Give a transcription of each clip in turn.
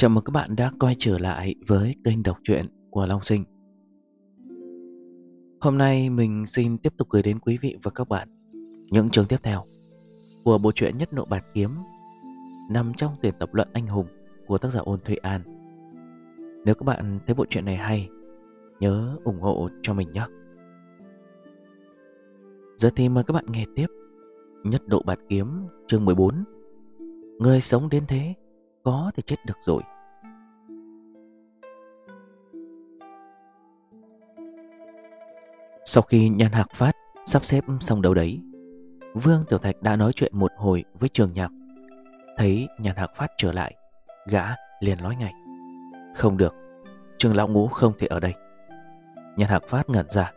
Chào mừng các bạn đã quay trở lại với kênh đọc truyện của Long Sinh. Hôm nay mình xin tiếp tục gửi đến quý vị và các bạn những chương tiếp theo của bộ truyện Nhất Nộ Bạt Kiếm nằm trong tuyển tập luận anh hùng của tác giả Ôn Thụy An. Nếu các bạn thấy bộ truyện này hay, nhớ ủng hộ cho mình nhé. Giờ thì mời các bạn nghe tiếp Nhất Độ Bạt Kiếm chương 14 Người sống đến thế có thể chết được rồi. Sau khi Nhan Hạc Phát sắp xếp xong đầu đấy, Vương Tiểu Thạch đã nói chuyện một hồi với Trường Nhạc. Thấy Nhan Hạc Phát trở lại, gã liền nói ngay. Không được, Trường Lão Ngũ không thể ở đây. Nhan Hạc Phát ngẩn ra.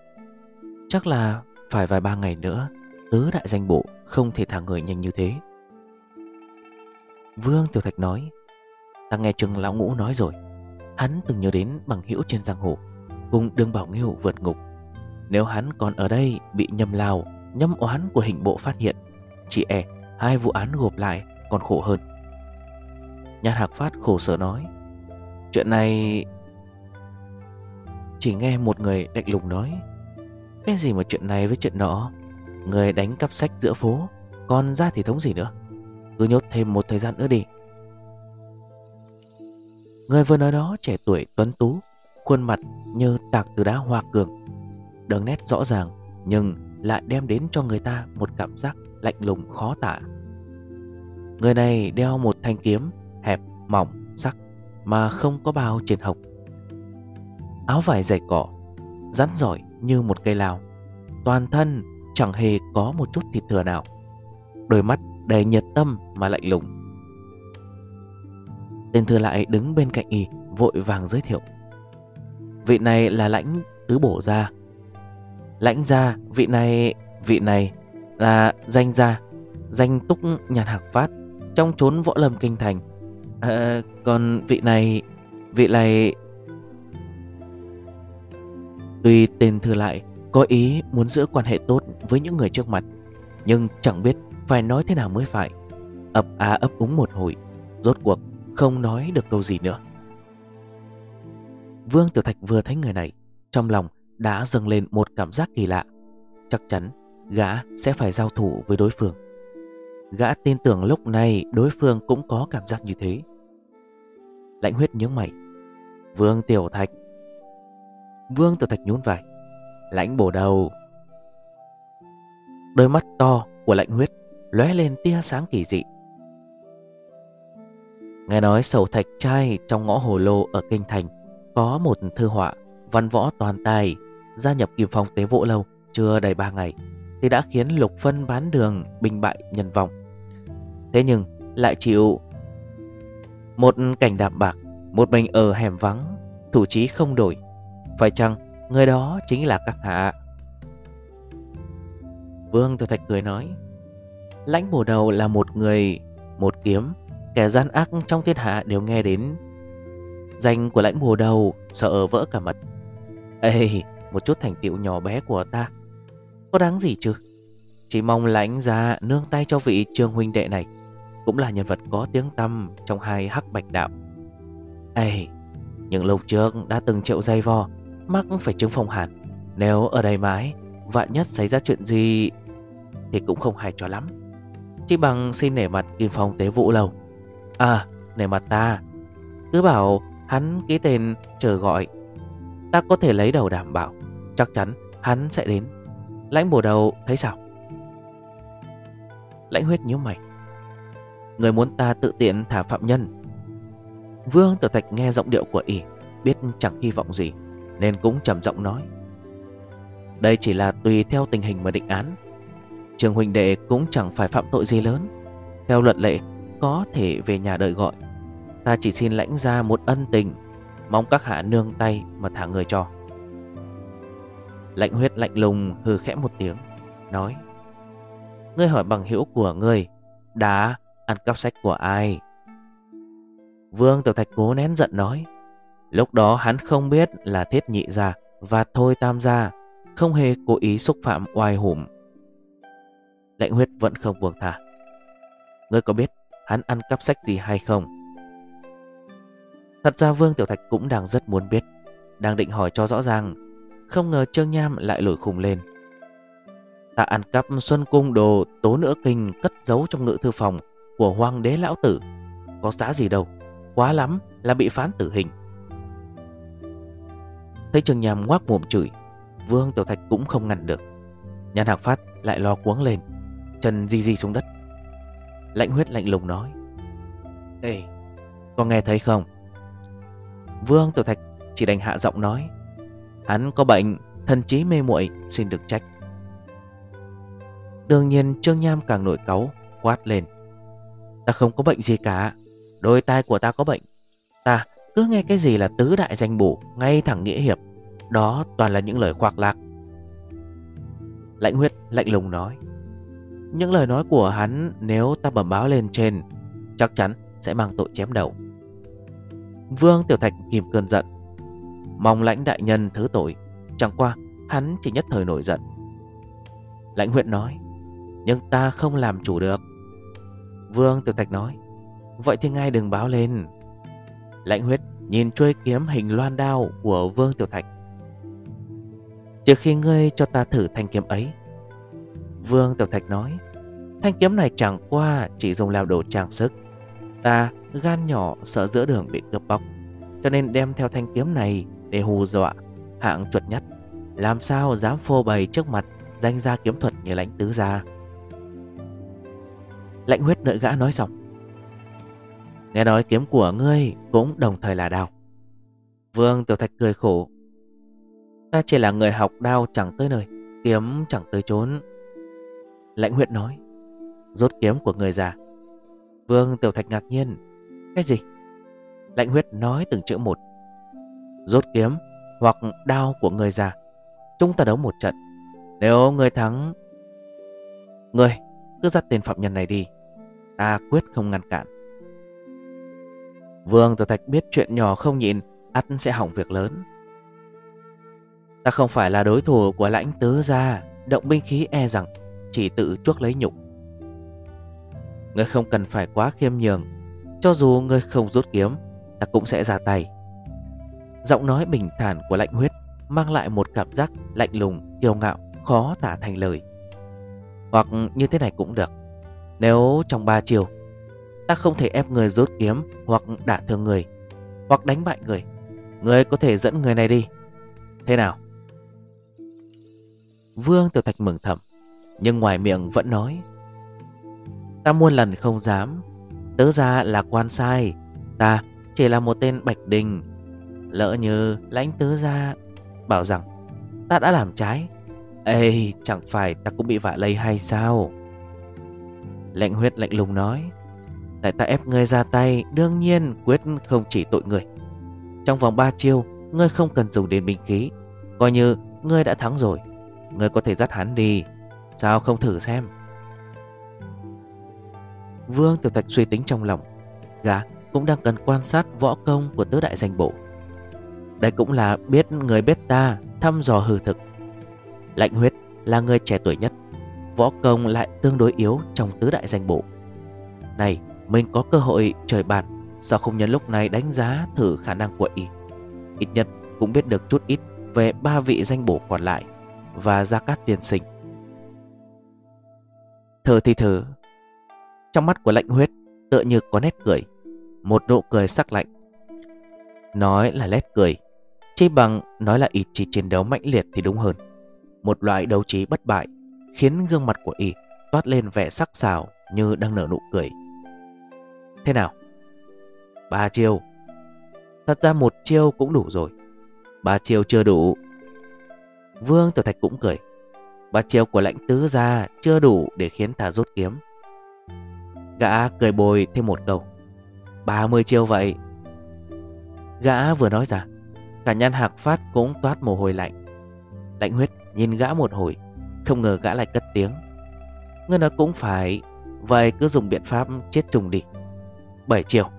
Chắc là phải vài ba ngày nữa, tứ đại danh bộ không thể thả người nhanh như thế. Vương Tiểu Thạch nói. Ta nghe Trương Lão Ngũ nói rồi. Hắn từng nhớ đến bằng hữu trên giang hồ, Cùng Đường bảo nghiêu vượt ngục. Nếu hắn còn ở đây bị nhầm lao Nhâm oán của hình bộ phát hiện, Chỉ e hai vụ án gộp lại còn khổ hơn. Nhát Hạc Phát khổ sở nói. Chuyện này Chỉ nghe một người đạch lùng nói. Cái gì mà chuyện này với chuyện nọ? Người đánh cắp sách giữa phố, Còn ra thì thống gì nữa? Cứ nhốt thêm một thời gian nữa đi. Người vừa nói đó trẻ tuổi tuấn tú Khuôn mặt như tạc từ đá hoa cường. Đường nét rõ ràng Nhưng lại đem đến cho người ta Một cảm giác lạnh lùng khó tả. Người này đeo một thanh kiếm Hẹp, mỏng, sắc Mà không có bao trên hộc Áo vải dày cỏ Rắn giỏi như một cây lao. Toàn thân chẳng hề có một chút thịt thừa nào. Đôi mắt đầy nhiệt tâm mà lạnh lùng. Tên thư lại đứng bên cạnh y vội vàng giới thiệu. Vị này là lãnh tứ bổ gia. Lãnh gia, vị này, vị này là danh gia, danh túc nhàn hạc phát trong chốn võ lâm kinh thành. À, còn vị này, vị này... Tuy tên thư lại có ý muốn giữ quan hệ tốt với những người trước mặt, nhưng chẳng biết phải nói thế nào mới phải? Ấp á ấp úng một hồi, Rốt cuộc không nói được câu gì nữa. Vương Tiểu Thạch vừa thấy người này, Trong lòng đã dâng lên một cảm giác kỳ lạ. Chắc chắn gã sẽ phải giao thủ với đối phương. Gã tin tưởng lúc này đối phương cũng có cảm giác như thế. Lãnh huyết nhớ mày. Vương Tiểu Thạch. Vương Tiểu Thạch nhún vai. Lãnh bổ đầu. Đôi mắt to của lãnh huyết lóe lên tia sáng kỳ dị. Nghe nói sầu thạch trai trong ngõ hồ lô ở Kinh Thành có một thư họa văn võ toàn tài gia nhập Kim Phong Tế Vũ Lâu chưa đầy 3 ngày thì đã khiến Lục Phân bán đường bình bại nhân vọng. Thế nhưng lại chịu một cảnh đạm bạc, một mình ở hẻm vắng, thủ trí không đổi. Phải chăng người đó chính là các hạ? Vương Tiểu Thạch cười nói Lãnh bổ đầu là một người, Một kiếm, Kẻ gian ác trong thiên hạ đều nghe đến. Danh của lãnh bổ đầu Sợ vỡ cả mật Ê, một chút thành tựu nhỏ bé của ta, Có đáng gì chứ? Chỉ mong lãnh ra nương tay cho vị trương huynh đệ này, Cũng là nhân vật có tiếng tăm Trong hai hắc bạch đạo. Ê, Những lúc trước đã từng chịu dây vò Mắc phải chứng phong hàn Nếu ở đây mãi, Vạn nhất xảy ra chuyện gì Thì cũng không hay cho lắm chỉ bằng xin nể mặt Kim Phong tế vũ lâu. À nể mặt ta. Cứ bảo hắn ký tên chờ gọi. Ta có thể lấy đầu đảm bảo. Chắc chắn hắn sẽ đến. Lãnh bổ đầu, thấy sao? Lãnh huyết nhíu mày. Người muốn ta tự tiện thả phạm nhân. Vương tử Thạch nghe giọng điệu của ỉ Biết chẳng hy vọng gì, Nên cũng trầm giọng nói. Đây chỉ là tùy theo tình hình mà định án. Trường huynh đệ cũng chẳng phải phạm tội gì lớn. Theo luật lệ, Có thể về nhà đợi gọi. Ta chỉ xin lãnh ra một ân tình, Mong các hạ nương tay mà thả người cho. Lạnh huyết lạnh lùng hư khẽ một tiếng, Nói, Ngươi hỏi bằng hữu của ngươi Đã ăn cắp sách của ai? Vương Tiểu Thạch cố nén giận nói, Lúc đó hắn không biết là thiết nhị gia Và thôi tam gia Không hề cố ý xúc phạm oai hùm Lệnh huyết vẫn không buông thả Ngươi có biết hắn ăn cắp sách gì hay không Thật ra Vương Tiểu Thạch cũng đang rất muốn biết Đang định hỏi cho rõ ràng Không ngờ Trương Nham lại lổi khùng lên Ta ăn cắp Xuân Cung đồ tố nữa kinh cất giấu trong ngự thư phòng của Hoàng đế Lão Tử. Có giá gì đâu, quá lắm là bị phán tử hình. Thấy Trương Nham ngoác mồm chửi, Vương Tiểu Thạch cũng không ngăn được. Nhan Hạc Phát lại lo cuống lên, chân di di xuống đất. Lạnh huyết lạnh lùng nói. Ê, có nghe thấy không? Vương Tiểu Thạch chỉ đành hạ giọng nói. Hắn có bệnh, thần trí mê muội xin được trách. Đương nhiên Trương Nham càng nổi cáu Quát lên Ta không có bệnh gì cả Đôi tai của ta có bệnh Ta cứ nghe cái gì là tứ đại danh bổ Ngay thẳng nghĩa hiệp Đó toàn là những lời khoác lạc Lạnh huyết lạnh lùng nói những lời nói của hắn Nếu ta bẩm báo lên trên, Chắc chắn sẽ mang tội chém đầu. Vương Tiểu Thạch kìm cơn giận. Mong lãnh đại nhân thứ tội, Chẳng qua hắn chỉ nhất thời nổi giận. Lãnh huyện nói, nhưng ta không làm chủ được. Vương Tiểu Thạch nói, Vậy thì ngay đừng báo lên. Lãnh huyết nhìn chuôi kiếm hình loan đao của Vương Tiểu Thạch. Trước khi ngươi cho ta thử thanh kiếm ấy Vương Tiểu Thạch nói, Thanh kiếm này chẳng qua chỉ dùng làm đồ trang sức. Ta, gan nhỏ sợ giữa đường bị cướp bóc, Cho nên đem theo thanh kiếm này để hù dọa Hạng chuột nhất. Làm sao dám phô bày trước mặt Danh gia kiếm thuật như lãnh tứ gia? Lãnh huyết đợi gã nói xong, Nghe nói kiếm của ngươi Cũng đồng thời là đao. Vương Tiểu Thạch cười khổ, Ta chỉ là người học đao chẳng tới nơi, Kiếm chẳng tới chốn. Lãnh huyện nói. Rốt kiếm của người già. Vương Tiểu Thạch ngạc nhiên. Cái gì? Lãnh huyết nói từng chữ một. Rốt kiếm hoặc đao của người già. Chúng ta đấu một trận. Nếu người thắng. Người, cứ dắt tên phạm nhân này đi. Ta quyết không ngăn cản. Vương Tiểu Thạch biết chuyện nhỏ không nhịn, ắt sẽ hỏng việc lớn. Ta không phải là đối thủ của lãnh tứ gia, Động binh khí e rằng. Chỉ tự chuốc lấy nhục. Ngươi không cần phải quá khiêm nhường, Cho dù ngươi không rút kiếm, Ta cũng sẽ ra tay. Giọng nói bình thản của lạnh huyết Mang lại một cảm giác lạnh lùng, Kiêu ngạo, khó tả thành lời. Hoặc như thế này cũng được. Nếu trong ba chiều, Ta không thể ép người rút kiếm Hoặc đả thương người, Hoặc đánh bại người Người có thể dẫn người này đi. Thế nào? Vương Tiểu Thạch mừng thầm. Nhưng ngoài miệng vẫn nói, Ta muôn lần không dám. Tớ ra là quan sai. Ta chỉ là một tên Bạch Đình. Lỡ như lãnh tớ ra, Bảo rằng, Ta đã làm trái. Ê, chẳng phải ta cũng bị vạ lây hay sao? Lệnh huyết lạnh lùng nói, Tại ta ép ngươi ra tay, Đương nhiên quyết không chỉ tội người. Trong vòng 3 chiêu, Ngươi không cần dùng đến binh khí. Coi như ngươi đã thắng rồi, Ngươi có thể dắt hắn đi. Sao không thử xem? Vương Tiểu Thạch suy tính trong lòng. Gã cũng đang cần quan sát võ công của tứ đại danh bộ. Đây cũng là biết người biết ta, Thăm dò hư thực. Lạnh huyết là người trẻ tuổi nhất, Võ công lại tương đối yếu trong tứ đại danh bộ. Này, mình có cơ hội trời bàn, Sao không nhân lúc này đánh giá thử khả năng của y? Ít nhất cũng biết được chút ít Về ba vị danh bổ còn lại Và gia cát tiền sinh. Thử thì thử. Trong mắt của lạnh huyết, Tựa như có nét cười, Một nụ cười sắc lạnh. Nói là lét cười Chỉ bằng nói là ý chí chiến đấu mãnh liệt thì đúng hơn. Một loại đấu trí bất bại, Khiến gương mặt của y toát lên vẻ sắc sảo Như đang nở nụ cười. Thế nào? Ba chiêu. Thật ra một chiêu cũng đủ rồi. Ba chiêu chưa đủ. Vương Tiểu Thạch cũng cười. Ba chiêu của lãnh tứ ra chưa đủ để khiến ta rút kiếm. Gã cười bồi thêm một câu. Ba mươi chiêu vậy. Gã vừa nói ra, Cả nhan hạc phát cũng toát mồ hôi lạnh. Lãnh huyết nhìn gã một hồi, Không ngờ gã lại cất tiếng. Ngươi nói cũng phải, Vậy cứ dùng biện pháp chết trùng đi. 7 chiều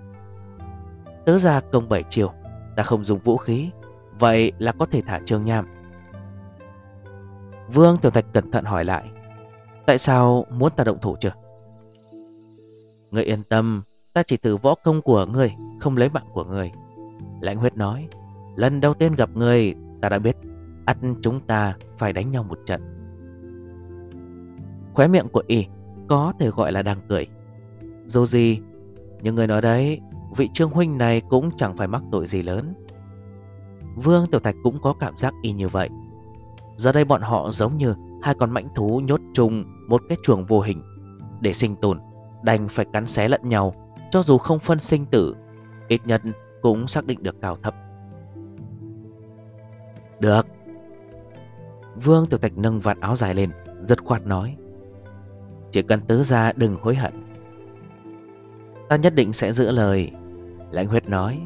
Tớ ra công 7 chiều Ta không dùng vũ khí, Vậy là có thể thả Trương Nham. Vương Tiểu Thạch cẩn thận hỏi lại, Tại sao muốn ta động thủ chưa Ngươi yên tâm, Ta chỉ thử võ công của ngươi, Không lấy mạng của ngươi. Lãnh huyết nói, Lần đầu tiên gặp người ta đã biết ắt chúng ta phải đánh nhau một trận. Khóe miệng của y có thể gọi là đang cười. Dù gì Nhưng người nói đấy, Vị trương huynh này cũng chẳng phải mắc tội gì lớn. Vương Tiểu Thạch cũng có cảm giác y như vậy. Giờ đây bọn họ giống như Hai con mãnh thú nhốt chung Một cái chuồng vô hình. Để sinh tồn, Đành phải cắn xé lẫn nhau, Cho dù không phân sinh tử, Ít nhất cũng xác định được cao thấp. Được. Vương Tiểu Thạch nâng vạt áo dài lên Rất khoát nói, Chỉ cần tứ ra đừng hối hận. Ta nhất định sẽ giữ lời. Lãnh huyết nói,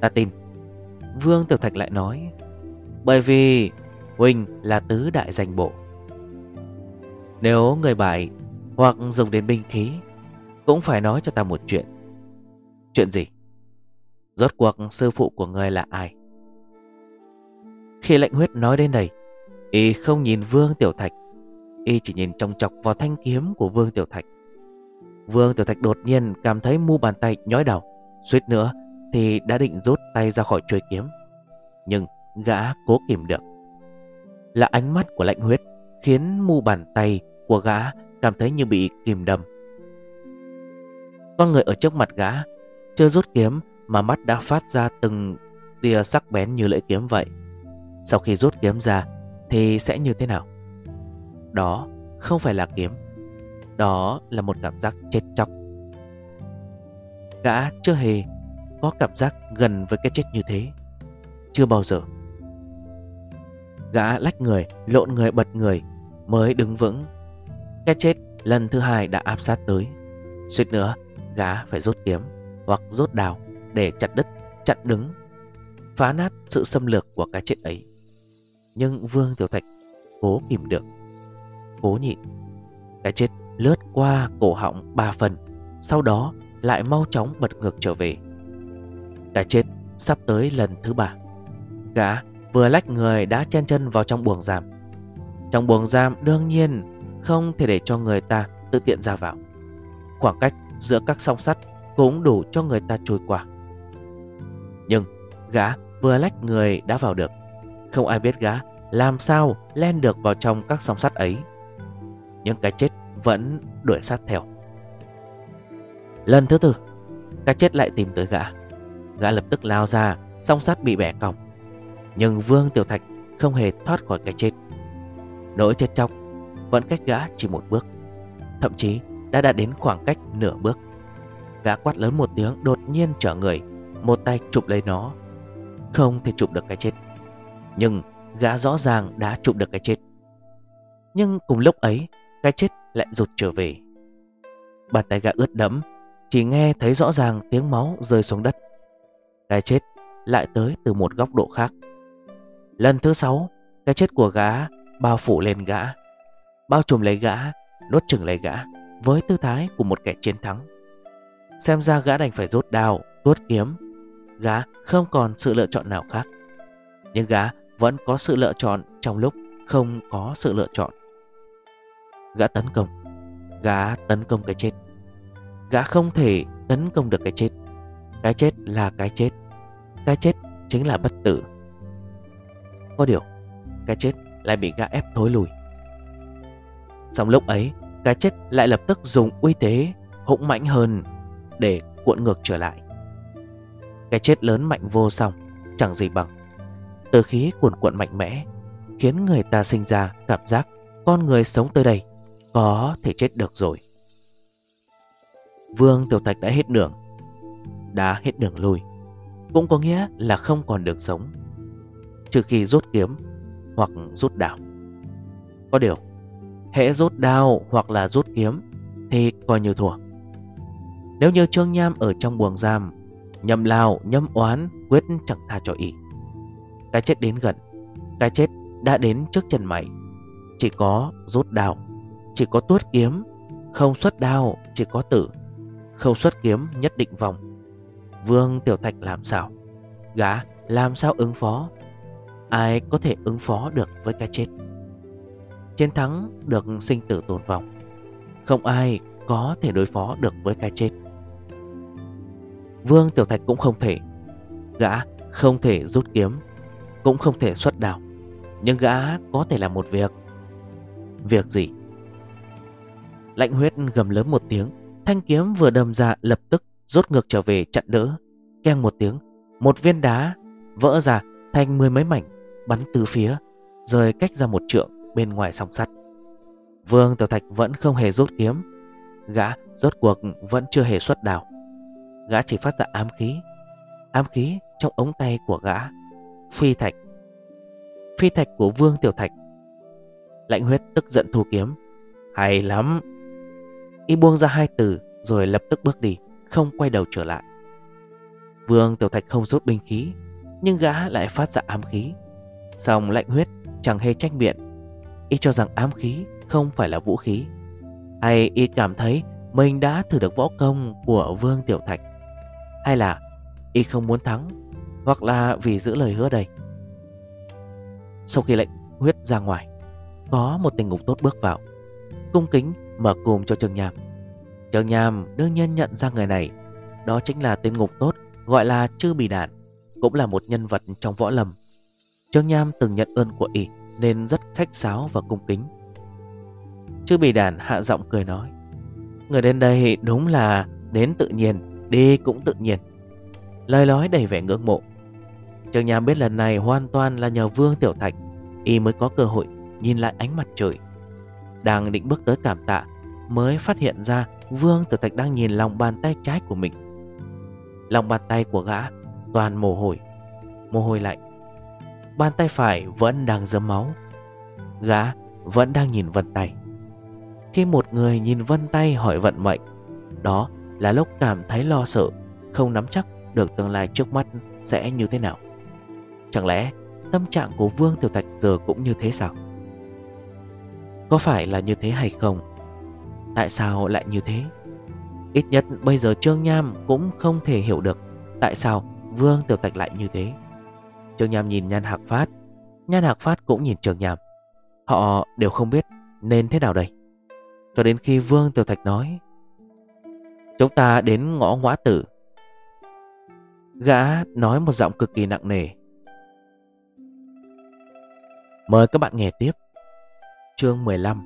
Ta tin. Vương Tiểu Thạch lại nói, Bởi vì Huynh là tứ đại danh bộ. Nếu người bại Hoặc dùng đến binh khí, Cũng phải nói cho ta một chuyện. Chuyện gì? Rốt cuộc sư phụ của người là ai? Khi lệnh huyết nói đến đây, Y không nhìn Vương Tiểu Thạch, Y chỉ nhìn trong chọc vào thanh kiếm của Vương Tiểu Thạch. Vương Tiểu Thạch đột nhiên cảm thấy mu bàn tay nhói đầu Suýt nữa thì đã định rút tay ra khỏi chuôi kiếm. Nhưng gã cố kìm được. Là ánh mắt của lạnh huyết, Khiến mu bàn tay của gã cảm thấy như bị kìm đâm Con người ở trước mặt gã Chưa rút kiếm mà mắt đã phát ra từng tia sắc bén như lưỡi kiếm vậy. Sau khi rút kiếm ra thì sẽ như thế nào? Đó không phải là kiếm, Đó là một cảm giác chết chóc. Gã chưa hề có cảm giác gần với cái chết như thế, Chưa bao giờ. Gã lách người, lộn người bật người Mới đứng vững. Cái chết lần thứ hai đã áp sát tới. Suýt nữa Gã phải rút kiếm Hoặc rút đào Để chặt đứt, chặn đứng Phá nát sự xâm lược của cái chết ấy. Nhưng Vương Tiểu Thạch Cố kìm được Cố nhịn. Cái chết lướt qua cổ họng ba phần Sau đó lại mau chóng bật ngược trở về. Cái chết sắp tới lần thứ ba. Gã vừa lách người đã chen chân vào trong buồng giam. Trong buồng giam, đương nhiên Không thể để cho người ta tự tiện ra vào. Khoảng cách giữa các song sắt Cũng đủ cho người ta trôi qua. Nhưng gã vừa lách người đã vào được. Không ai biết gã làm sao len được vào trong các song sắt ấy. Nhưng cái chết vẫn đuổi sát theo. Lần thứ tư, Cái chết lại tìm tới gã. Gã lập tức lao ra, Song sắt bị bẻ cong. Nhưng Vương Tiểu Thạch không hề thoát khỏi cái chết. Nỗi chết chóc Vẫn cách gã chỉ một bước, Thậm chí đã đã đến khoảng cách nửa bước. Gã quát lớn một tiếng, đột nhiên trở người, Một tay chụp lấy nó. Không thể chụp được cái chết, Nhưng gã rõ ràng đã chụp được cái chết. Nhưng cùng lúc ấy, Cái chết lại rụt trở về. Bàn tay gã ướt đẫm, Chỉ nghe thấy rõ ràng tiếng máu rơi xuống đất. Cái chết lại tới từ một góc độ khác. Lần thứ sáu, Cái chết của gã bao phủ lên gã, Bao trùm lấy gã Nốt chừng lấy gã Với tư thái của một kẻ chiến thắng. Xem ra gã đành phải rút đao, Tuốt kiếm. Gã không còn sự lựa chọn nào khác. Nhưng gã vẫn có sự lựa chọn Trong lúc không có sự lựa chọn. Gã tấn công. Gã tấn công cái chết. Gã không thể tấn công được cái chết. Cái chết là cái chết. Cái chết chính là bất tử. Có điều, Cái chết lại bị gã ép thối lùi. Xong lúc ấy, Cái chết lại lập tức dùng uy thế Hũng mạnh hơn Để cuộn ngược trở lại. Cái chết lớn mạnh vô song, Chẳng gì bằng. Từ khí cuồn cuộn mạnh mẽ, Khiến người ta sinh ra cảm giác Con người sống tới đây Có thể chết được rồi. Vương Tiểu Thạch đã hết đường, Đã hết đường lui. Cũng có nghĩa là không còn đường sống. Trừ khi rút kiếm Hoặc rút đào Có điều, Hễ rút đao hoặc là rút kiếm Thì coi như thua. Nếu như Trương Nham ở trong buồng giam Nhầm lao nhâm oán Quyết chẳng tha cho y. Cái chết đến gần, Cái chết đã đến trước chân mày. Chỉ có rút đao, Chỉ có tuốt kiếm, Không xuất đao, chỉ có tử, không xuất kiếm nhất định vòng. Vương Tiểu Thạch làm sao? Gã làm sao ứng phó? Ai có thể ứng phó được với cái chết. Chiến thắng được sinh tử tồn vong. Không ai có thể đối phó được với cái chết. Vương Tiểu Thạch cũng không thể. Gã không thể rút kiếm, Cũng không thể xuất đào Nhưng gã có thể làm một việc. Việc gì? Lạnh huyết gầm lớn một tiếng, Thanh kiếm vừa đâm ra lập tức Rốt ngược trở về chặn đỡ. Keng một tiếng, Một viên đá vỡ ra thành mười mấy mảnh. Bắn từ phía Rời cách ra một trượng bên ngoài song sắt. Vương Tiểu Thạch vẫn không hề rút kiếm. Gã rốt cuộc vẫn chưa hề xuất đào Gã chỉ phát ra ám khí. Ám khí trong ống tay của gã. Phi thạch. Phi thạch của Vương Tiểu Thạch. Lạnh huyết tức giận thu kiếm. Hay lắm. Y buông ra hai từ Rồi lập tức bước đi, Không quay đầu trở lại. Vương Tiểu Thạch không rút binh khí, Nhưng gã lại phát ra ám khí. Xong lạnh huyết, chẳng hề trách biện Y cho rằng ám khí không phải là vũ khí. Hay Y cảm thấy mình đã thử được võ công của Vương Tiểu Thạch. Hay là Y không muốn thắng, Hoặc là vì giữ lời hứa đây. Sau khi lệnh huyết ra ngoài, Có một tình ngục tốt bước vào, Cung kính mở cùm cho Trương Nham. Trương Nham đương nhiên nhận ra người này, Đó chính là tên ngục tốt, Gọi là Chư Bì Đạn, Cũng là một nhân vật trong võ lâm. Trương Nham từng nhận ơn của y Nên rất khách sáo và cung kính. Chư Bì Đản hạ giọng cười nói, Người đến đây đúng là đến tự nhiên, Đi cũng tự nhiên. Lời nói đầy vẻ ngưỡng mộ. Trương Nham biết lần này hoàn toàn là nhờ Vương Tiểu Thạch, Y mới có cơ hội nhìn lại ánh mặt trời. Đang định bước tới cảm tạ, Mới phát hiện ra Vương Tiểu Thạch đang nhìn lòng bàn tay trái của mình. Lòng bàn tay của gã Toàn mồ hôi Mồ hôi lạnh. Bàn tay phải vẫn đang dấm máu. Gã vẫn đang nhìn vân tay. Khi một người nhìn vân tay hỏi vận mệnh, Đó là lúc cảm thấy lo sợ, Không nắm chắc được tương lai trước mắt sẽ như thế nào. Chẳng lẽ tâm trạng của Vương Tiểu Thạch giờ cũng như thế sao? Có phải là như thế hay không? Tại sao lại như thế? Ít nhất bây giờ Trương Nham cũng không thể hiểu được Tại sao Vương Tiểu Thạch lại như thế trường Nham nhìn Nhan Hạc Phát. Nhan Hạc Phát cũng nhìn trường Nham. Họ đều không biết nên thế nào đây. Cho đến khi Vương Tiểu Thạch nói, Chúng ta đến ngõ ngõ tử. Gã nói một giọng cực kỳ nặng nề. Mời các bạn nghe tiếp. Chương 15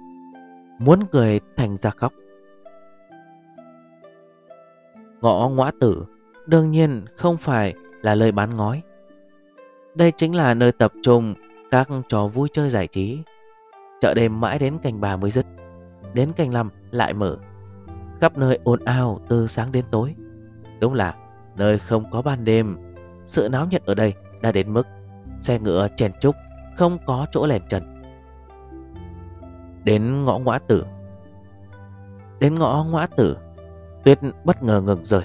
Muốn cười thành ra khóc. Ngõ ngõ tử Đương nhiên không phải là lời bán ngói. Đây chính là nơi tập trung Các trò vui chơi giải trí. Chợ đêm mãi đến canh bà mới dứt. Đến canh năm lại mở. Khắp nơi ồn ào từ sáng đến tối. Đúng là nơi không có ban đêm. Sự náo nhiệt ở đây đã đến mức Xe ngựa chèn trúc Không có chỗ lèn trần. Đến ngõ ngõ tử. Đến ngõ ngõ tử, Tuyết bất ngờ ngừng rơi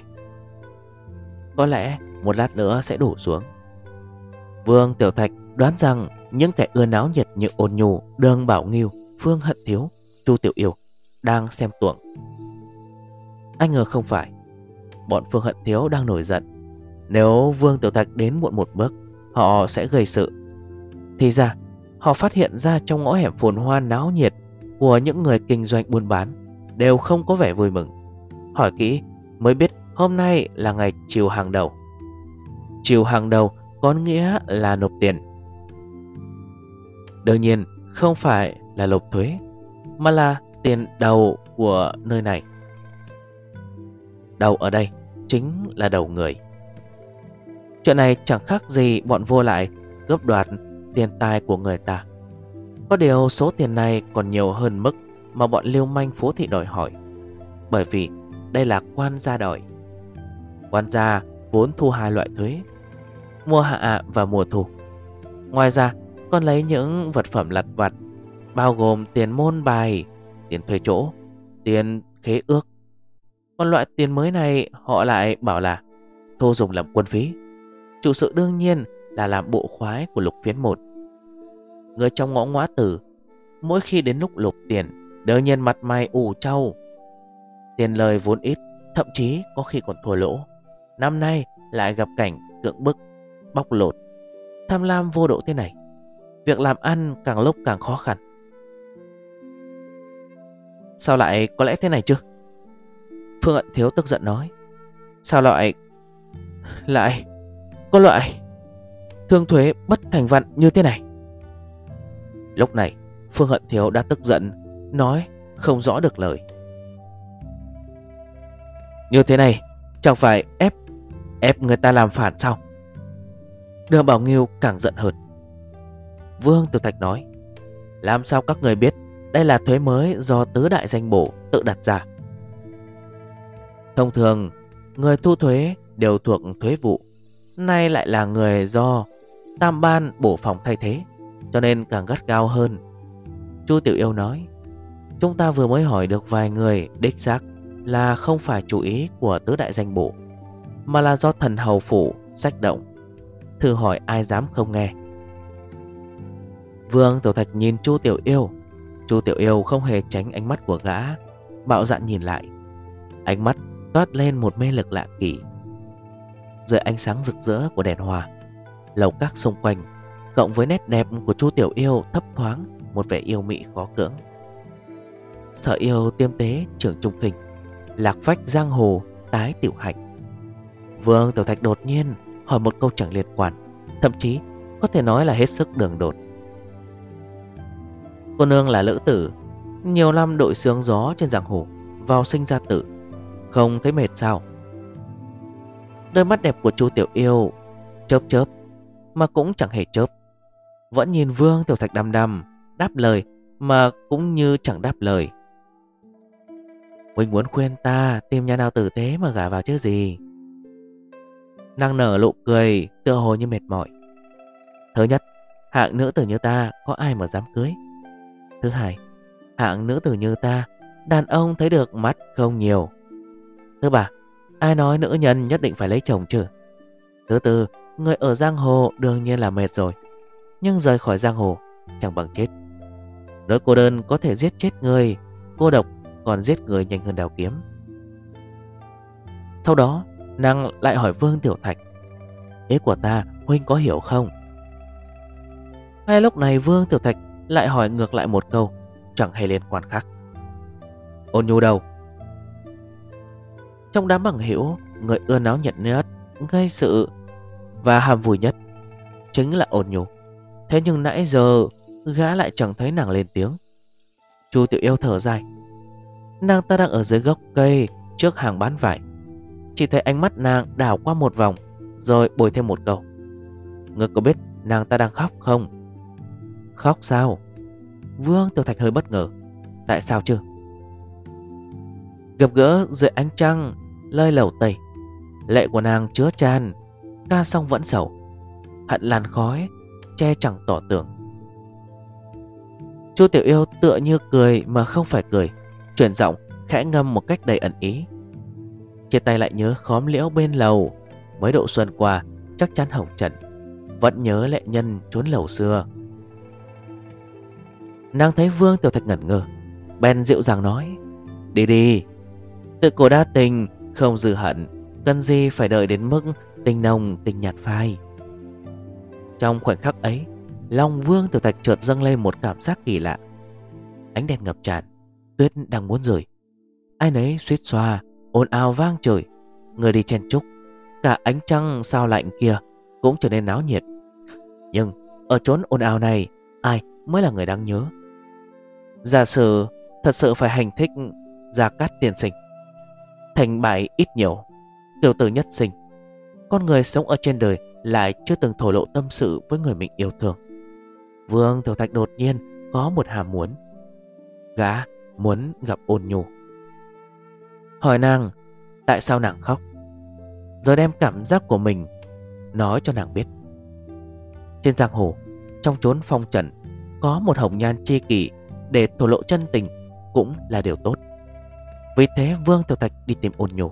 Có lẽ một lát nữa sẽ đổ xuống. Vương Tiểu Thạch đoán rằng Những kẻ ưa náo nhiệt như ôn nhù Đường Bảo Nghiêu, Phương Hận Thiếu Chu Tiểu Yêu Đang xem tuồng. Anh ngờ không phải Bọn Phương Hận Thiếu đang nổi giận. Nếu Vương Tiểu Thạch đến muộn một bước Họ sẽ gây sự. Thì ra Họ phát hiện ra trong ngõ hẻm phồn hoa náo nhiệt Của những người kinh doanh buôn bán Đều không có vẻ vui mừng. Hỏi kỹ mới biết hôm nay là ngày chiều hàng đầu. Chiều hàng đầu có nghĩa là nộp tiền. Đương nhiên, không phải là nộp thuế, Mà là tiền đầu của nơi này. Đầu ở đây chính là đầu người. Chuyện này chẳng khác gì bọn vô lại cướp đoạt tiền tài của người ta. Có điều số tiền này còn nhiều hơn mức mà bọn liêu manh phố thị đòi hỏi, Bởi vì đây là quan gia đòi. Quan gia vốn thu hai loại thuế Mùa hạ và mùa thu. Ngoài ra còn lấy những vật phẩm lặt vặt, Bao gồm tiền môn bài, Tiền thuê chỗ, Tiền khế ước. Còn loại tiền mới này, họ lại bảo là Thu dùng làm quân phí. Chủ sự đương nhiên là làm bộ khoái của lục phiến một. Người trong ngõ ngõ tử, Mỗi khi đến lúc lục tiền Đương nhiên mặt mày ủ trâu. Tiền lời vốn ít, Thậm chí có khi còn thua lỗ. Năm nay lại gặp cảnh cưỡng bức. Bóc lột. Tham lam vô độ thế này, Việc làm ăn càng lúc càng khó khăn. Sao lại có lẽ thế này chứ? Phương Ận Thiếu tức giận nói. Sao lại Lại Có loại Thương thuế bất thành văn như thế này? Lúc này, Phương Hận Thiếu đã tức giận, Nói không rõ được lời. Như thế này, Chẳng phải ép Ép người ta làm phản sao? Đường Bảo Nghiêu càng giận hơn. Vương Tiểu Thạch nói, Làm sao các người biết Đây là thuế mới do tứ đại danh bổ tự đặt ra? Thông thường, Người thu thuế đều thuộc thuế vụ, Nay lại là người do Tam ban bổ phòng thay thế, Cho nên càng gắt gao hơn. Chu Tiểu Yêu nói, Chúng ta vừa mới hỏi được vài người Đích xác là không phải chủ ý của tứ đại danh bộ Mà là do thần hầu phủ sách động. Thử hỏi ai dám không nghe. Vương Tiểu Thạch nhìn Chu Tiểu Yêu. Chu Tiểu Yêu không hề tránh ánh mắt của gã. Bạo dạn nhìn lại. Ánh mắt toát lên một mê lực lạ kỳ. Dưới ánh sáng rực rỡ của đèn hòa Lầu các xung quanh Cộng với nét đẹp của Chu Tiểu Yêu thấp thoáng Một vẻ yêu mị khó cưỡng. Sở yêu tiêm tế trưởng trung Kình, Lạc phách giang hồ tái tiểu hạnh. Vương Tiểu Thạch đột nhiên hỏi một câu chẳng liên quan, Thậm chí có thể nói là hết sức đường đột. Cô nương là lữ tử, Nhiều năm đội sướng gió trên giang hồ, Vào sinh ra tử, Không thấy mệt sao? Đôi mắt đẹp của chú Tiểu Yêu Chớp chớp, Mà cũng chẳng hề chớp. Vẫn nhìn Vương Tiểu Thạch đăm đăm Đáp lời Mà cũng như chẳng đáp lời. Huynh muốn khuyên ta tìm nhà nào tử tế mà gả vào chứ gì? Nàng nở lụ cười, tựa hồ như mệt mỏi. Thứ nhất, Hạng nữ tử như ta có ai mà dám cưới? Thứ hai, Hạng nữ tử như ta, Đàn ông thấy được mắt không nhiều. Thứ ba, Ai nói nữ nhân nhất định phải lấy chồng chứ? Thứ tư, Người ở giang hồ đương nhiên là mệt rồi, Nhưng rời khỏi giang hồ Chẳng bằng chết. Nỗi cô đơn có thể giết chết người, Cô độc còn giết người nhanh hơn đào kiếm. Sau đó Nàng lại hỏi Vương Tiểu Thạch. Ý của ta, Huynh có hiểu không? Ngay lúc này Vương Tiểu Thạch Lại hỏi ngược lại một câu, Chẳng hề liên quan khác. Ôn nhu đâu? Trong đám bằng hữu, Người ưa náo nhiệt nhất, Gây sự Và hàm vui nhất Chính là ôn nhu. Thế nhưng nãy giờ, Gã lại chẳng thấy nàng lên tiếng. Chu tiểu yêu thở dài. Nàng ta đang ở dưới gốc cây Trước hàng bán vải. Chỉ thấy ánh mắt nàng đảo qua một vòng, Rồi bồi thêm một câu. Ngươi có biết nàng ta đang khóc không? Khóc sao? Vương Tiểu Thạch hơi bất ngờ. Tại sao chứ? Gặp gỡ dưới ánh trăng, Lơi lầu tây Lệ của nàng chứa tràn Ca xong vẫn sầu. Hận làn khói, Che chẳng tỏ tưởng. Chu Tiểu Yêu tựa như cười mà không phải cười, Chuyển giọng khẽ ngâm một cách đầy ẩn ý. Chia tay lại nhớ khóm liễu bên lầu. Mới độ xuân qua, chắc chắn hỏng trận Vẫn nhớ lệ nhân trốn lầu xưa. Nàng thấy Vương Tiểu Thạch ngẩn ngơ. Ben dịu dàng nói, Đi đi, Tự cổ đa tình không dư hận, Cần gì phải đợi đến mức tình nồng tình nhạt phai. Trong khoảnh khắc ấy Long Vương Tiểu Thạch trượt dâng lên một cảm giác kỳ lạ. Ánh đèn ngập tràn, Tuyết đang muốn rời Ai nấy suýt xoa ồn ào vang trời, Người đi chen chúc. Cả ánh trăng sao lạnh kia Cũng trở nên náo nhiệt. Nhưng ở chốn ồn ào này, Ai mới là người đáng nhớ? Giả sử thật sự phải hành thích Gia cát tiền sinh. Thành bại ít nhiều, Tiểu tử nhất sinh. Con người sống ở trên đời Lại chưa từng thổ lộ tâm sự với người mình yêu thương. Vương Tiểu Thạch đột nhiên Có một hàm muốn. Gã muốn gặp ôn nhu. Hỏi nàng, Tại sao nàng khóc? Rồi đem cảm giác của mình Nói cho nàng biết. Trên giang hồ, Trong chốn phong trần, Có một hồng nhan chi kỷ Để thổ lộ chân tình Cũng là điều tốt. Vì thế Vương Tiểu Thạch đi tìm ôn nhu,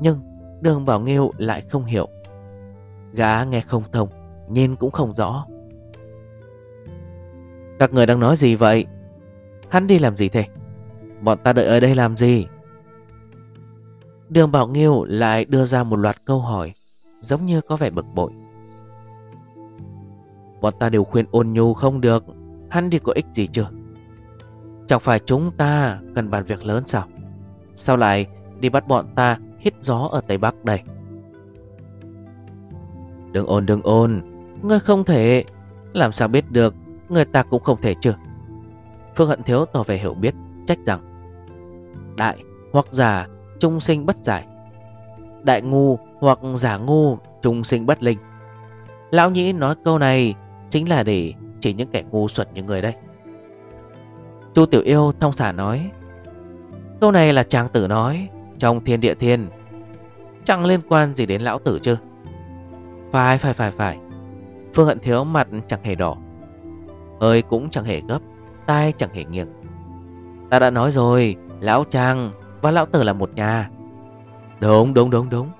Nhưng đường Bảo Nghiêu lại không hiểu. Gã nghe không thông, Nhìn cũng không rõ. Các người đang nói gì vậy? Hắn đi làm gì thế? Bọn ta đợi ở đây làm gì? Đường Bảo Nghiêu lại đưa ra một loạt câu hỏi, Giống như có vẻ bực bội. Bọn ta đều khuyên ôn nhu không được, Hắn đi có ích gì chưa? Chẳng phải chúng ta cần bàn việc lớn sao? Sao lại đi bắt bọn ta hít gió ở Tây Bắc đây? Đừng ôn đừng ôn. Ngươi không thể, Làm sao biết được, Người ta cũng không thể chứ? Phương Hận Thiếu tỏ vẻ hiểu biết, Trách rằng, Đại hoặc giả trung sinh bất giải. Đại ngu hoặc giả ngu, trung sinh bất linh. Lão Nhĩ nói câu này Chính là để chỉ những kẻ ngu xuẩn như người đây. Chu Tiểu Yêu thông xả nói, Câu này là chàng tử nói Trong thiên địa thiên. Chẳng liên quan gì đến lão tử chứ? Phải phải phải phải. Phương Hận Thiếu mặt chẳng hề đỏ, Hơi cũng chẳng hề gấp, Tai chẳng hề nghiêng. Ta đã nói rồi, Lão Trang và lão tử là một nhà. Đúng đúng đúng đúng.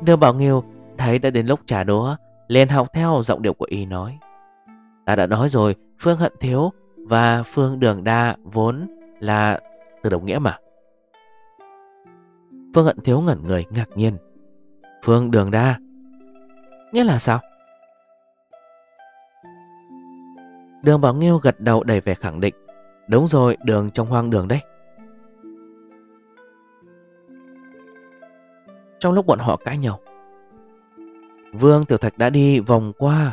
Đưa Bảo Nghiêu thấy đã đến lúc trả đũa, liền học theo giọng điệu của y nói. Ta đã nói rồi, Phương Hận Thiếu và Phương Đường Đa vốn là từ đồng nghĩa mà. Phương Hận Thiếu ngẩn người, ngạc nhiên. Phương Đường Đa? Nghĩa là sao? Đường Bảo Nghiêu gật đầu đầy vẻ khẳng định. Đúng rồi, đường trong hoang đường đấy. Trong lúc bọn họ cãi nhau. Vương Tiểu Thạch đã đi vòng qua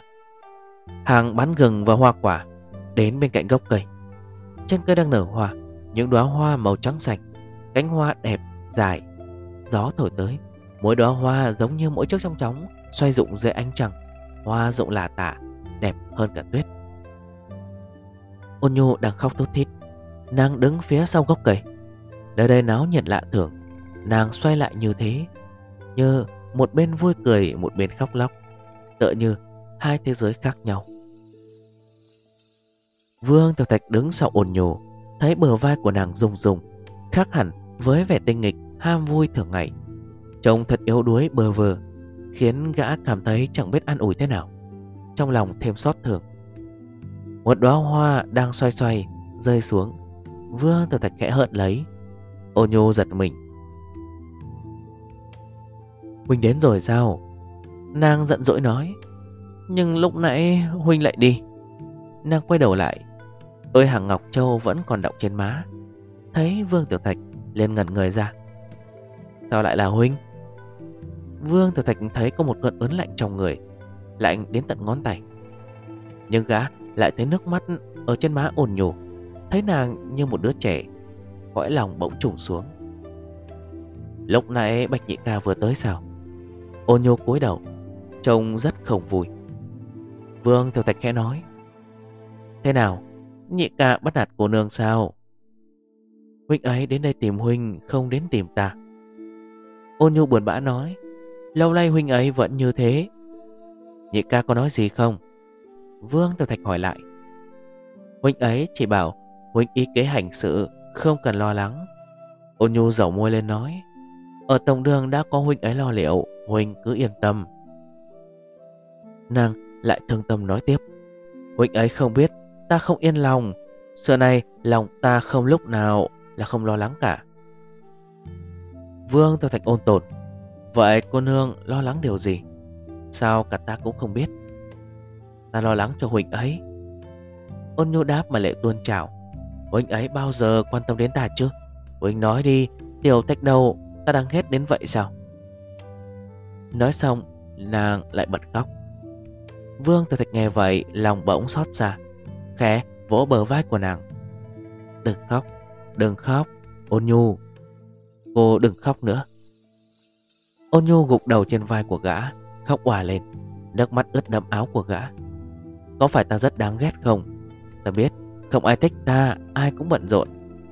Hàng bán gừng và hoa quả Đến bên cạnh gốc cây. Trên cây đang nở hoa Những đóa hoa màu trắng sạch Cánh hoa đẹp, dài Gió thổi tới. Mỗi đóa hoa giống như mỗi chiếc trong chóng Xoay rụng dưới ánh trăng. Hoa rụng là tả Đẹp hơn cả tuyết. Ôn nhu đang khóc thút thít. Nàng đứng phía sau gốc cây. Nơi đây náo nhiệt lạ thường. Nàng xoay lại như thế như một bên vui cười, Một bên khóc lóc, Tựa như hai thế giới khác nhau. Vương Tiểu Thạch đứng sau ôn nhổ Thấy bờ vai của nàng rung rung Khác hẳn với vẻ tinh nghịch, Ham vui thường ngày. Trông thật yếu đuối, bờ vờ, Khiến gã cảm thấy chẳng biết ăn ủi thế nào, Trong lòng thêm xót thường. Một đóa hoa đang xoay xoay, Rơi xuống. Vương Tiểu Thạch khẽ hận lấy. Ô nhô giật mình. Huynh đến rồi sao? Nàng giận dỗi nói. Nhưng lúc nãy Huynh lại đi. Nàng quay đầu lại. Ơi hàng Ngọc Châu vẫn còn động trên má. Thấy Vương Tiểu Thạch lên ngẩn người ra. Sao lại là Huynh Vương Tiểu Thạch thấy có một cơn ớn lạnh trong người. Lạnh đến tận ngón tay. Nhưng gã lại thấy nước mắt Ở trên má ồn nhổ Thấy nàng như một đứa trẻ. Cõi lòng bỗng trùng xuống. Lúc nãy Bạch Nhị Ca vừa tới sao? Ôn nhô cúi đầu, Trông rất không vui. Vương Tiểu Thạch khẽ nói, Thế nào, Nhị ca bắt nạt cô nương sao? Huynh ấy đến đây tìm Huynh, Không đến tìm ta. Ôn nhu buồn bã nói, Lâu nay Huynh ấy vẫn như thế. Nhị ca có nói gì không? Vương Tiểu Thạch hỏi lại, Huynh ấy chỉ bảo Huynh ý kế hành sự, Không cần lo lắng. Ôn nhu dầu môi lên nói, Ở tổng đường đã có Huynh ấy lo liệu. Huynh cứ yên tâm. Nàng lại thương tâm nói tiếp. Huynh ấy không biết, Ta không yên lòng. Sợ này lòng ta không lúc nào Là không lo lắng cả. Vương Tiểu Thạch ôn tồn. Vậy cô nương lo lắng điều gì? Sao cả ta cũng không biết. Ta lo lắng cho Huỳnh ấy. Ôn nhu đáp mà lệ tuôn trào. Huỳnh ấy bao giờ quan tâm đến ta chứ? Huỳnh nói đi, Tiểu thạch đầu, ta đang ghét đến vậy sao? Nói xong, Nàng lại bật khóc. Vương Tiểu Thạch nghe vậy, Lòng bỗng xót xa, Khẽ vỗ bờ vai của nàng. Đừng khóc Đừng khóc, Ôn nhu. Cô đừng khóc nữa. Ôn nhu gục đầu trên vai của gã, Khóc òa lên, Nước mắt ướt đẫm áo của gã. Có phải ta rất đáng ghét không? Ta biết, không ai thích ta, Ai cũng bận rộn.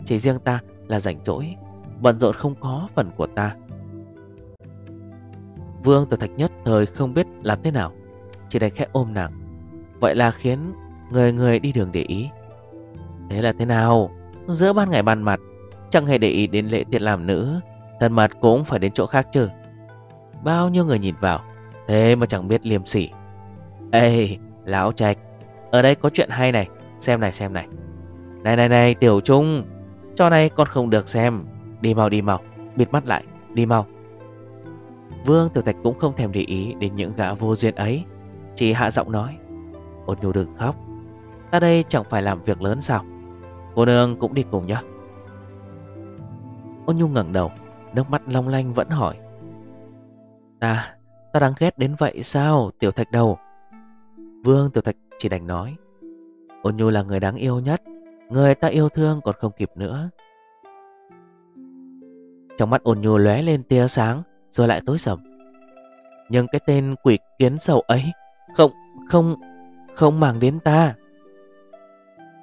Chỉ riêng ta là rảnh rỗi, Bận rộn không có phần của ta. Vương Tiểu Thạch nhất thời không biết làm thế nào. Chỉ đành khẽ ôm nàng. Vậy là khiến người người đi đường để ý. Thế là thế nào? Giữa ban ngày ban mặt, Chẳng hề để ý đến lễ tiện làm nữ. Thân mặt cũng phải đến chỗ khác chứ. Bao nhiêu người nhìn vào, Thế mà chẳng biết liềm sỉ. Ê, lão trạch, Ở đây có chuyện hay này. Xem này xem này. Này này này, tiểu trung, Cho này con không được xem. Đi mau đi mau. Bịt mắt lại, Đi mau. Vương Tiểu Thạch cũng không thèm để ý Đến những gã vô duyên ấy. Chỉ hạ giọng nói Ôn nhu đừng khóc. Ta đây chẳng phải làm việc lớn sao? Cô nương cũng đi cùng nhá. Ôn nhu ngẩng đầu Nước mắt long lanh vẫn hỏi Ta, Ta đáng ghét đến vậy sao Tiểu Thạch đầu Vương Tiểu Thạch chỉ đành nói Ôn nhu là người đáng yêu nhất Người ta yêu thương còn không kịp nữa. Trong mắt ôn nhu lóe lên tia sáng rồi lại tối sầm. Nhưng cái tên quỷ kiến sầu ấy Không, không, không màng đến ta.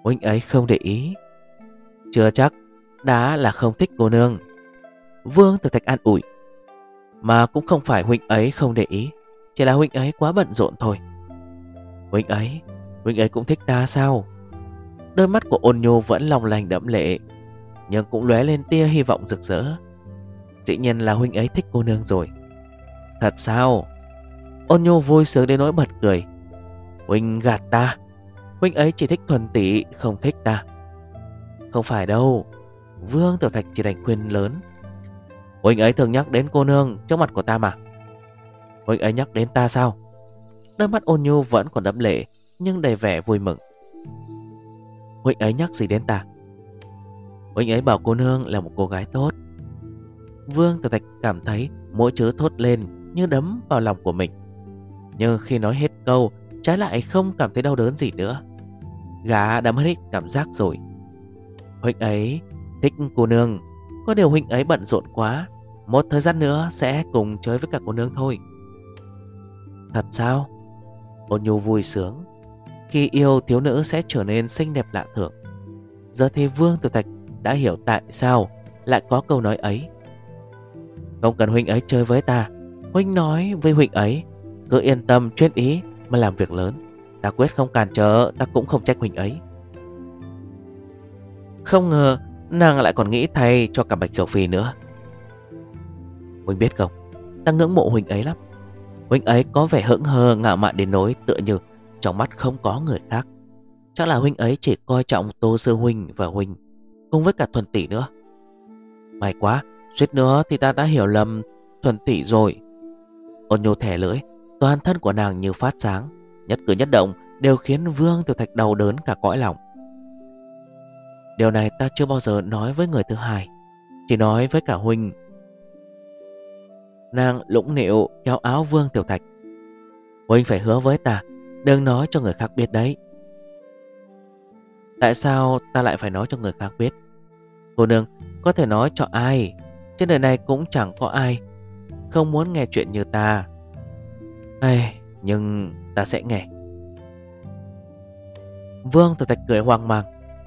Huynh ấy không để ý. Chưa chắc Đã là không thích cô nương. Vương từ Thạch an ủi. Mà cũng không phải huynh ấy không để ý Chỉ là huynh ấy quá bận rộn thôi. Huynh ấy Huynh ấy cũng thích ta sao? Đôi mắt của ôn nhô vẫn lòng lành đẫm lệ Nhưng cũng lóe lên tia hy vọng rực rỡ. Dĩ nhiên là huynh ấy thích cô nương rồi. Thật sao? Ôn nhô vui sướng đến nỗi bật cười. Huynh gạt ta. Huynh ấy chỉ thích thuần tỷ Không thích ta. Không phải đâu. Vương Tiểu Thạch chỉ đành khuyên lớn. Huynh ấy thường nhắc đến cô nương trước mặt của ta mà. Huynh ấy nhắc đến ta sao? Đôi mắt ôn nhu vẫn còn đẫm lệ, Nhưng đầy vẻ vui mừng. Huynh ấy nhắc gì đến ta? Huynh ấy bảo cô nương là một cô gái tốt. Vương Tử Thạch cảm thấy mỗi chữ thốt lên như đấm vào lòng của mình. Nhưng khi nói hết câu, Trái lại không cảm thấy đau đớn gì nữa. Gã đã mất hết cảm giác rồi. Huynh ấy, thích cô nương. Có điều huynh ấy bận rộn quá. Một thời gian nữa sẽ cùng chơi với cả cô nương thôi. Thật sao? Ôn nhu vui sướng. Khi yêu thiếu nữ sẽ trở nên xinh đẹp lạ thường. Giờ thì Vương Tử Thạch đã hiểu tại sao lại có câu nói ấy. Không cần huynh ấy chơi với ta. Huynh nói với huynh ấy Cứ yên tâm chuyên ý mà làm việc lớn. Ta quyết không cản trở Ta cũng không trách huynh ấy. Không ngờ Nàng lại còn nghĩ thay cho cả Bạch Dầu Phi nữa. Huynh biết không Ta ngưỡng mộ huynh ấy lắm. Huynh ấy có vẻ hững hờ ngạo mạn đến nỗi tựa như trong mắt không có người khác. Chắc là huynh ấy chỉ coi trọng Tô Sư Huynh và Huynh cùng với cả Thuần Tỷ nữa. May quá, suýt nữa thì ta đã hiểu lầm Thuần Tỷ rồi. Ôn nhô thẻ lưỡi, toàn thân của nàng như phát sáng, nhất cử nhất động đều khiến Vương Tiểu Thạch đau đớn cả cõi lòng. Điều này ta chưa bao giờ nói với người thứ hai, chỉ nói với cả Huynh. Nàng lũng nịu kéo áo Vương Tiểu Thạch. Huynh phải hứa với ta Đừng nói cho người khác biết đấy. Tại sao ta lại phải nói cho người khác biết? Cô nương có thể nói cho ai? Trên đời này cũng chẳng có ai Không muốn nghe chuyện như ta. Ây, Nhưng ta sẽ nghe. Vương Tử Thạch cười hoang mang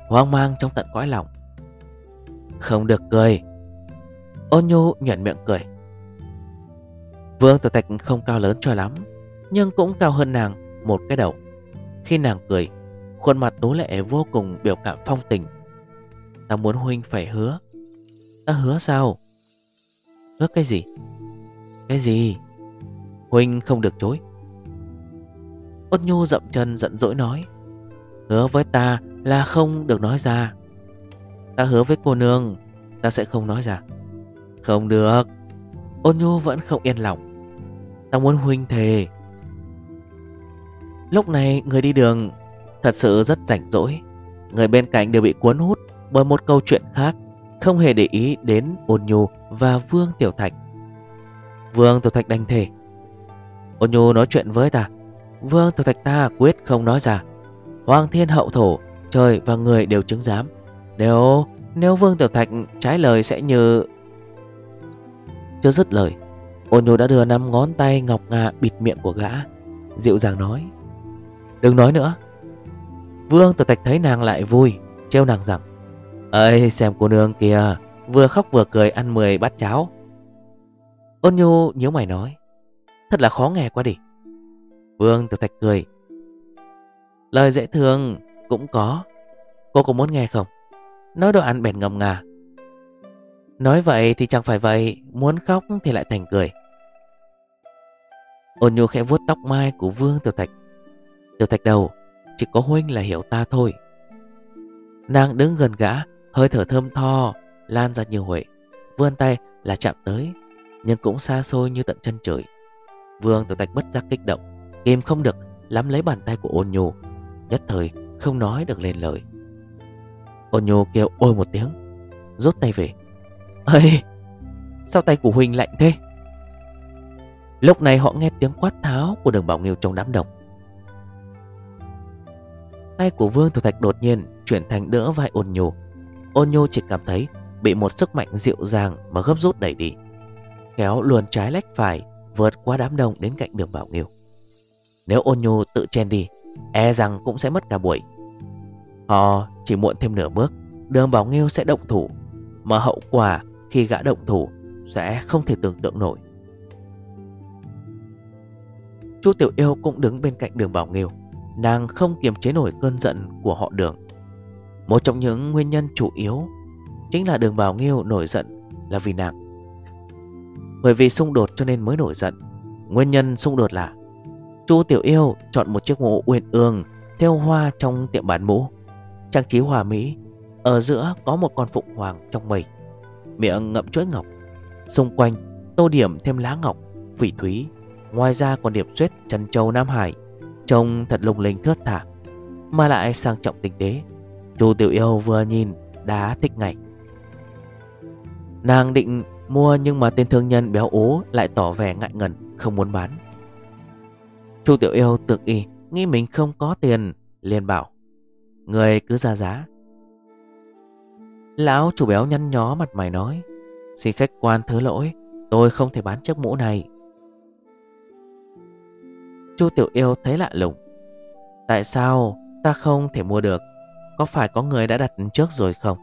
Hoang mang trong tận cõi lòng. Không được cười. Ôn nhu nhận miệng cười. Vương Tử Thạch không cao lớn cho lắm Nhưng cũng cao hơn nàng một cái đầu. Khi nàng cười Khuôn mặt tố lệ vô cùng biểu cảm phong tình. Ta muốn Huynh phải hứa. Ta hứa sao? Hứa cái gì? Cái gì? Huynh không được chối. Ôn nhu dậm chân giận dỗi nói, Hứa với ta là không được nói ra. Ta hứa với cô nương, Ta sẽ không nói ra. Không được. Ôn nhu vẫn không yên lòng. Ta muốn huynh thề. Lúc này người đi đường Thật sự rất rảnh rỗi. Người bên cạnh đều bị cuốn hút Bởi một câu chuyện khác. Không hề để ý đến ôn nhu và Vương Tiểu Thạch. Vương Tiểu Thạch đành thề, Ôn nhu nói chuyện với ta. Vương Tiểu Thạch ta quyết không nói ra. Hoàng thiên hậu thổ, Trời và người đều chứng giám. Nếu nếu Vương Tiểu Thạch trái lời sẽ như Chưa dứt lời, Ôn nhu đã đưa năm ngón tay ngọc ngà bịt miệng của gã, Dịu dàng nói, Đừng nói nữa. Vương Tiểu Thạch thấy nàng lại vui treo nàng rằng ơi xem cô nương kìa Vừa khóc vừa cười ăn 10 bát cháo. Ôn nhu nhíu mày nói, Thật là khó nghe quá đi. Vương tiểu thạch cười, Lời dễ thương cũng có. Cô có muốn nghe không? Nói đồ ăn bèn ngầm ngà. Nói vậy thì chẳng phải vậy, Muốn khóc thì lại thành cười. Ôn nhu khẽ vuốt tóc mai của Vương Tiểu Thạch. Tiểu Thạch đầu Chỉ có huynh là hiểu ta thôi. Nàng đứng gần gã Hơi thở thơm tho, Lan ra như huệ, Vươn tay là chạm tới, Nhưng cũng xa xôi như tận chân trời. Vương Tiểu Thạch bất giác kích động, Kìm không được Lắm lấy bàn tay của ôn nhu, Nhất thời không nói được lên lời. Ôn nhu kêu ôi một tiếng, Rút tay về. Ây, Sao tay của huỳnh lạnh thế? Lúc này họ nghe tiếng quát tháo của đường Bảo Nghiêu trong đám đông. Tay của Vương Thủ Thạch đột nhiên chuyển thành đỡ vai ôn nhu Ôn nhu chỉ cảm thấy bị một sức mạnh dịu dàng mà gấp rút đẩy đi. Kéo luồn trái lách phải, vượt qua đám đông đến cạnh đường Bảo Nghiêu. Nếu ôn nhu tự chen đi E rằng cũng sẽ mất cả buổi. Họ chỉ muộn thêm nửa bước, Đường Bảo Nghiêu sẽ động thủ, Mà hậu quả khi gã động thủ Sẽ không thể tưởng tượng nổi. Chu Tiểu Yêu cũng đứng bên cạnh đường Bảo Nghiêu, Nàng không kiềm chế nổi cơn giận của họ đường. Một trong những nguyên nhân chủ yếu Chính là đường Bảo Nghiêu nổi giận là vì nàng. Bởi vì xung đột cho nên mới nổi giận. Nguyên nhân xung đột là Chu Tiểu Yêu chọn một chiếc mũ uyên ương Theo hoa trong tiệm bán mũ. Trang trí hòa mỹ, Ở giữa có một con phụng hoàng trong mây. Miệng ngậm chuỗi ngọc, Xung quanh tô điểm thêm lá ngọc Vị thúy. Ngoài ra còn điểm xuyết trần châu Nam Hải, Trông thật lung linh thướt thả Mà lại sang trọng tinh tế. Chu Tiểu Yêu vừa nhìn, đã thích ngay. Nàng định mua nhưng mà tên thương nhân béo ố lại tỏ vẻ ngại ngần, không muốn bán. Chu Tiểu Yêu tự y nghĩ mình không có tiền, liền bảo, Người cứ ra giá. Lão chủ béo nhăn nhó mặt mày nói, Xin khách quan thứ lỗi, Tôi không thể bán chiếc mũ này. Chu Tiểu Yêu thấy lạ lùng, Tại sao ta không thể mua được? Có phải có người đã đặt trước rồi không?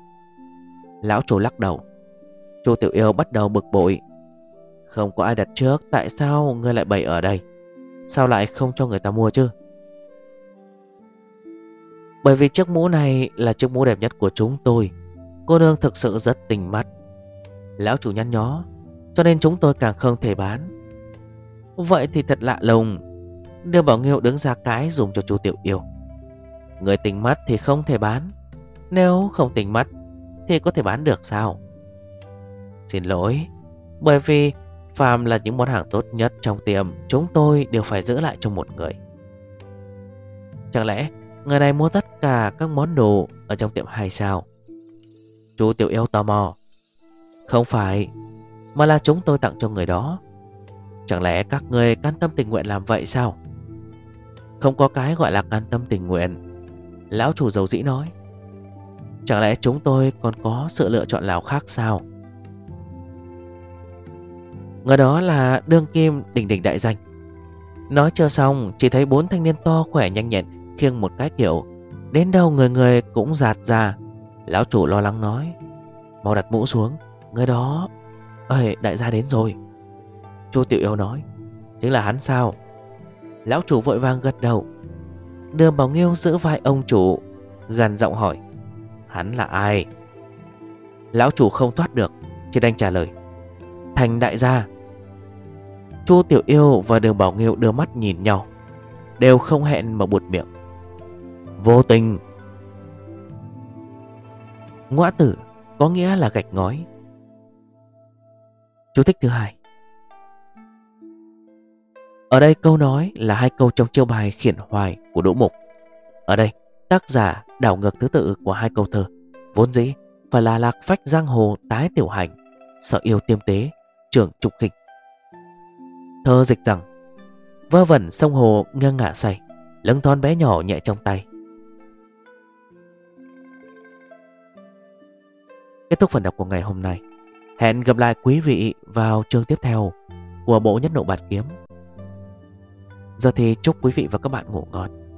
Lão chủ lắc đầu. Chu Tiểu Yêu bắt đầu bực bội. Không có ai đặt trước, Tại sao ngươi lại bày ở đây? Sao lại không cho người ta mua chứ? Bởi vì chiếc mũ này Là chiếc mũ đẹp nhất của chúng tôi. Cô nương thực sự rất tình mắt. Lão chủ nhăn nhó, Cho nên chúng tôi càng không thể bán. Vậy thì thật lạ lùng. Đưa Bảo Nghiêu đứng ra cái dùng cho chú Tiểu Yêu. Người tình mắt thì không thể bán. Nếu không tình mắt, Thì có thể bán được sao? Xin lỗi, Bởi vì Phàm là những món hàng tốt nhất trong tiệm, Chúng tôi đều phải giữ lại cho một người. Chẳng lẽ Người này mua tất cả các món đồ Ở trong tiệm hay sao? Chú Tiểu Yêu tò mò. Không phải, Mà là chúng tôi tặng cho người đó. Chẳng lẽ các người can tâm tình nguyện làm vậy sao? Không có cái gọi là can tâm tình nguyện. Lão chủ dầu dĩ nói, Chẳng lẽ chúng tôi còn có sự lựa chọn nào khác sao? Người đó là đương kim đỉnh đỉnh đại danh. Nói chưa xong, Chỉ thấy bốn thanh niên to khỏe nhanh nhẹn, Khiêng một cái kiểu, Đến đâu người người cũng giạt ra. Lão chủ lo lắng nói, Mau đặt mũ xuống Người đó, Ơi, đại gia đến rồi. Chu Tiểu Yêu nói, Chính là hắn sao? Lão chủ vội vàng gật đầu Đường Bảo Nghiêu giữ vai ông chủ Gần giọng hỏi, Hắn là ai? Lão chủ không thoát được, Chỉ đành trả lời, Thành đại gia. Chu Tiểu Yêu và Đường Bảo Nghiêu đưa mắt nhìn nhau, Đều không hẹn mà buột miệng. Vô tình. Ngõa tử có nghĩa là gạch ngói. Chú thích thứ hai. Ở đây câu nói là hai câu trong chiêu bài khiển hoài của Đỗ Mục. Ở đây, tác giả đảo ngược thứ tự của hai câu thơ. Vốn dĩ, phải là lạc phách giang hồ tái tiểu hành, Sợ yêu tiêm tế, trưởng trục khịch Thơ dịch rằng, Vơ vẩn sông hồ nghiêng ngả say, Lưng thon bé nhỏ nhẹ trong tay. Kết thúc phần đọc của ngày hôm nay. Hẹn gặp lại quý vị vào chương tiếp theo Của bộ nhất nộ bạt kiếm. Giờ thì chúc quý vị và các bạn ngủ ngon.